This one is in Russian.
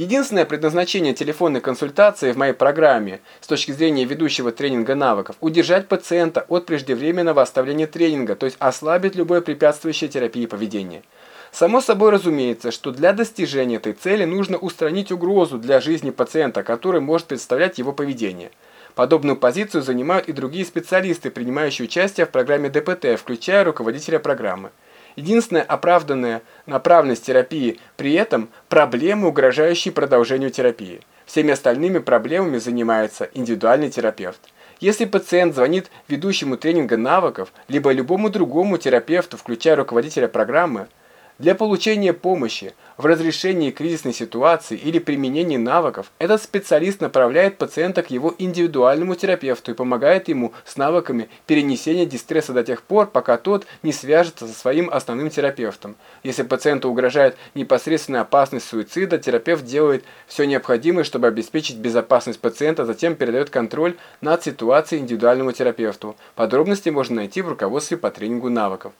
Единственное предназначение телефонной консультации в моей программе с точки зрения ведущего тренинга навыков – удержать пациента от преждевременного оставления тренинга, то есть ослабить любое препятствующее терапии поведения. Само собой разумеется, что для достижения этой цели нужно устранить угрозу для жизни пациента, который может представлять его поведение. Подобную позицию занимают и другие специалисты, принимающие участие в программе ДПТ, включая руководителя программы. Единственная оправданная направленность терапии при этом – проблемы, угрожающие продолжению терапии. Всеми остальными проблемами занимается индивидуальный терапевт. Если пациент звонит ведущему тренинга навыков, либо любому другому терапевту, включая руководителя программы, для получения помощи в разрешении кризисной ситуации или применении навыков этот специалист направляет пациента к его индивидуальному терапевту и помогает ему с навыками перенесения дистресса до тех пор, пока тот не свяжется со своим основным терапевтом. Если пациенту угрожает непосредственная опасность суицида, терапевт делает все необходимое, чтобы обеспечить безопасность пациента, затем передает контроль над ситуацией индивидуальному терапевту. Подробности можно найти в руководстве по тренингу навыков.